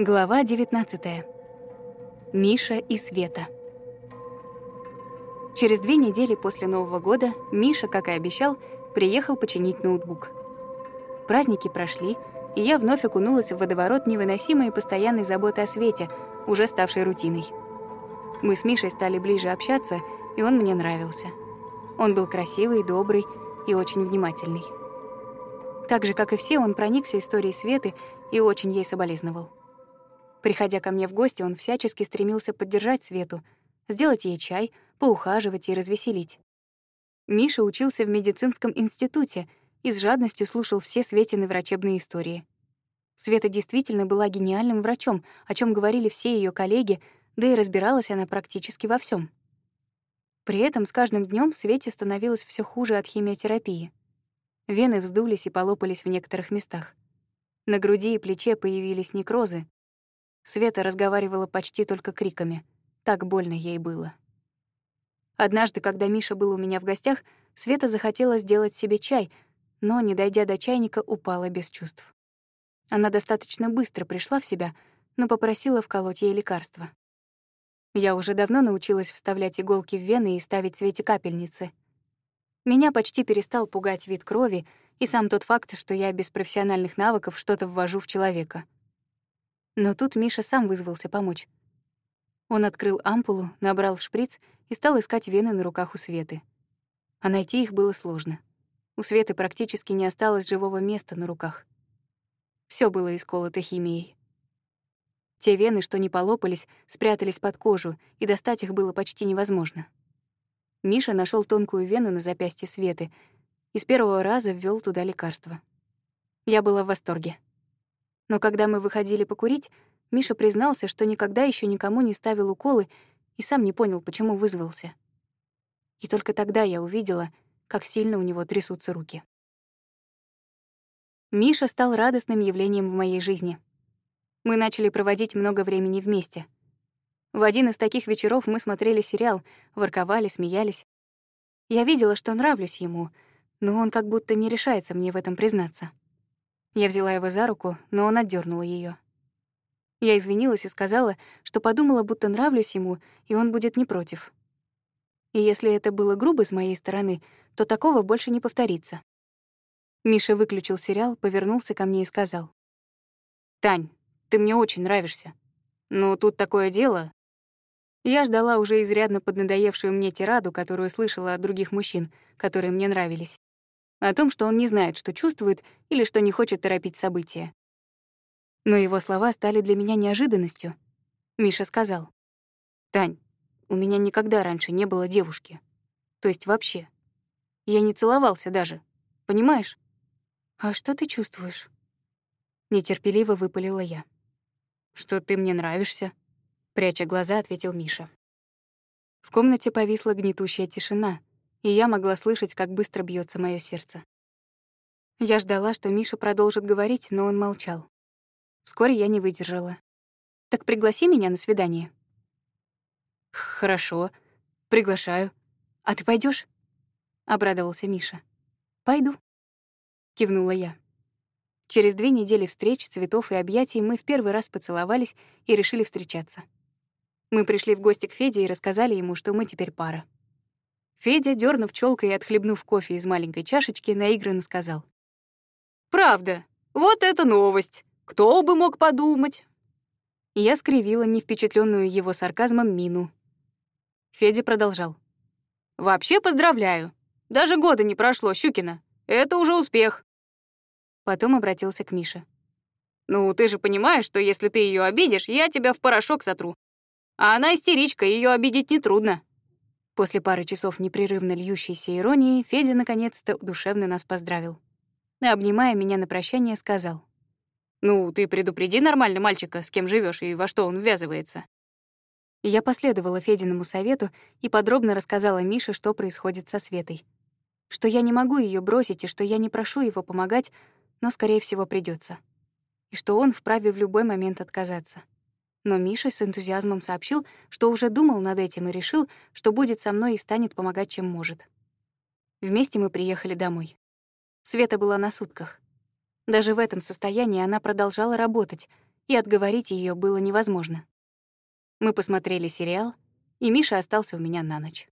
Глава 19. Миша и Света. Через две недели после Нового года Миша, как и обещал, приехал починить ноутбук. Праздники прошли, и я вновь окунулась в водоворот невыносимой и постоянной заботы о Свете, уже ставшей рутиной. Мы с Мишей стали ближе общаться, и он мне нравился. Он был красивый, добрый и очень внимательный. Так же, как и все, он проникся историей Светы и очень ей соболезновал. Приходя ко мне в гости, он всячески стремился поддержать Свету, сделать ей чай, поухаживать и развеселить. Миша учился в медицинском институте и с жадностью слушал все Светины врачебные истории. Света действительно была гениальным врачом, о чем говорили все ее коллеги, да и разбиралась она практически во всем. При этом с каждым днем Свете становилось все хуже от химиотерапии. Вены вздулись и полопались в некоторых местах. На груди и плече появились некрозы. Света разговаривала почти только криками. Так больно ей было. Однажды, когда Миша был у меня в гостях, Света захотела сделать себе чай, но, не дойдя до чайника, упала без чувств. Она достаточно быстро пришла в себя, но попросила вколоть ей лекарство. Я уже давно научилась вставлять иголки в вены и ставить Свете капельницы — меня почти перестал пугать вид крови и сам тот факт, что я без профессиональных навыков что-то ввожу в человека. Но тут Миша сам вызвался помочь. Он открыл ампулу, набрал шприц и стал искать вены на руках у Светы. А найти их было сложно. У Светы практически не осталось живого места на руках. Все было исколото химией. Те вены, что не полопались, спрятались под кожу, и достать их было почти невозможно. Миша нашел тонкую вену на запястье Светы и с первого раза ввел туда лекарство. Я была в восторге. Но когда мы выходили покурить, Миша признался, что никогда еще никому не ставил уколы и сам не понял, почему вызвался. И только тогда я увидела, как сильно у него трясутся руки. Миша стал радостным явлением в моей жизни. Мы начали проводить много времени вместе — в один из таких вечеров мы смотрели сериал, ворковали, смеялись. Я видела, что нравлюсь ему, но он как будто не решается мне в этом признаться. Я взяла его за руку, но он отдернул ее. Я извинилась и сказала, что подумала, будто нравлюсь ему, и он будет не против. И если это было грубо с моей стороны, то такого больше не повторится. Миша выключил сериал, повернулся ко мне и сказал. «Тань, ты мне очень нравишься. Но тут такое дело, я ждала уже изрядно поднадоевшую мне тираду, которую слышала от других мужчин, которые мне нравились. О том, что он не знает, что чувствует, или что не хочет торопить события. Но его слова стали для меня неожиданностью. Миша сказал. «Тань, у меня никогда раньше не было девушки. То есть вообще. Я не целовался даже. Понимаешь?» «А что ты чувствуешь?» Нетерпеливо выпалила я. «Что ты мне нравишься», Пряча глаза, ответил Миша. В комнате повисла гнетущая тишина, и я могла слышать, как быстро бьется мое сердце. Я ждала, что Миша продолжит говорить, но он молчал. Вскоре я не выдержала. «Так пригласи меня на свидание». «Хорошо, приглашаю. А ты пойдешь? обрадовался Миша. «Пойду», — кивнула я. Через две недели встреч, цветов и объятий мы в первый раз поцеловались и решили встречаться. Мы пришли в гости к Феде и рассказали ему, что мы теперь пара. Федя, дернув челкой и отхлебнув кофе из маленькой чашечки, наигранно сказал. «Правда, вот это новость! Кто бы мог подумать?» Я скривила невпечатленную его сарказмом мину. Федя продолжал. «Вообще поздравляю. Даже года не прошло, Щукина. Это уже успех». Потом обратился к Мише. «Ну, ты же понимаешь, что если ты ее обидишь, я тебя в порошок сотру. А она истеричка, ее обидеть нетрудно. После пары часов непрерывно льющейся иронии Федя наконец-то душевно нас поздравил. Обнимая меня на прощание, сказал. «Ну, ты предупреди нормально мальчика, с кем живешь и во что он ввязывается». Я последовала Фединому совету и подробно рассказала Мише, что происходит со Светой. Что я не могу ее бросить и что я не прошу его помогать, но, скорее всего, придется. И что он вправе в любой момент отказаться. Но Миша с энтузиазмом сообщил, что уже думал над этим и решил, что будет со мной и станет помогать, чем может. Вместе мы приехали домой. Света была на сутках. Даже в этом состоянии она продолжала работать, и отговорить ее было невозможно. Мы посмотрели сериал, и Миша остался у меня на ночь.